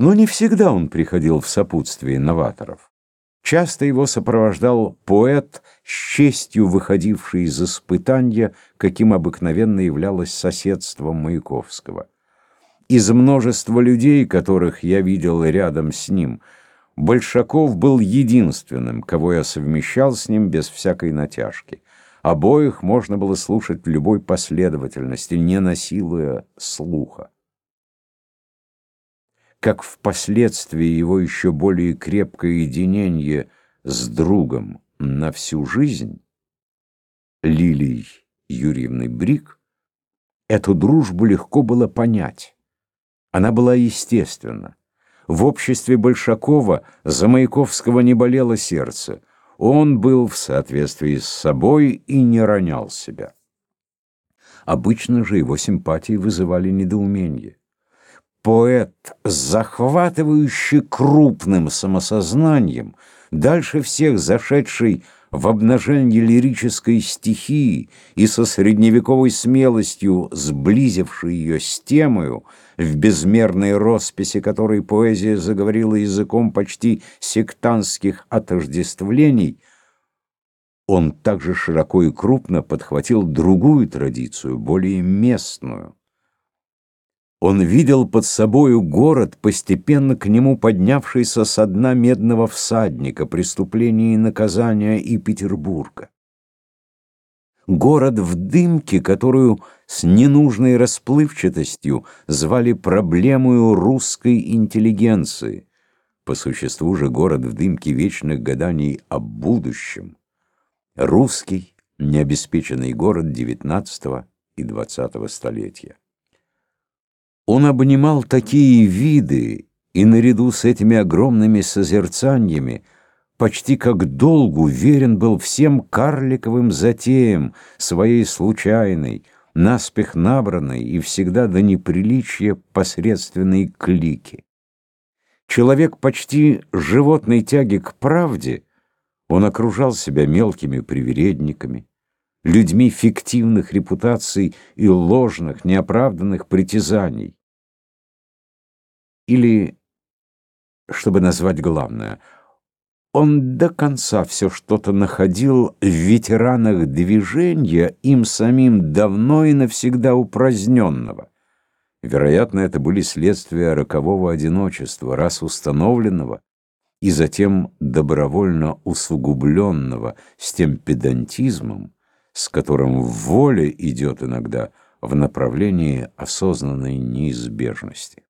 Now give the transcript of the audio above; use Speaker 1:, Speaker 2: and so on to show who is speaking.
Speaker 1: Но не всегда он приходил в сопутствии новаторов. Часто его сопровождал поэт, с честью выходивший из испытания, каким обыкновенно являлось соседство Маяковского. Из множества людей, которых я видел рядом с ним, Большаков был единственным, кого я совмещал с ним без всякой натяжки. Обоих можно было слушать в любой последовательности, не насилуя слуха как впоследствии его еще более крепкое единение с другом на всю жизнь, Лилией Юрьевной Брик, эту дружбу легко было понять. Она была естественна. В обществе Большакова за Маяковского не болело сердце. Он был в соответствии с собой и не ронял себя. Обычно же его симпатии вызывали недоумение. Поэт, захватывающий крупным самосознанием, дальше всех зашедший в обнажение лирической стихии и со средневековой смелостью сблизивший ее с темою, в безмерной росписи которой поэзия заговорила языком почти сектантских отождествлений, он также широко и крупно подхватил другую традицию, более местную. Он видел под собою город, постепенно к нему поднявшийся со дна медного всадника, преступления и наказания и Петербурга. Город в дымке, которую с ненужной расплывчатостью звали проблемою русской интеллигенции. По существу же город в дымке вечных гаданий о будущем. Русский, необеспеченный город XIX и XX столетия. Он обнимал такие виды, и наряду с этими огромными созерцаниями почти как долгу верен был всем карликовым затеям своей случайной, наспех набранной и всегда до неприличия посредственной клики. Человек почти животной тяги к правде, он окружал себя мелкими привередниками, людьми фиктивных репутаций и ложных, неоправданных притязаний. Или, чтобы назвать главное, он до конца все что-то находил в ветеранах движения, им самим давно и навсегда упраздненного. Вероятно, это были следствия рокового одиночества, раз установленного, и затем добровольно усугубленного с тем педантизмом, с которым воля идет иногда в направлении осознанной неизбежности.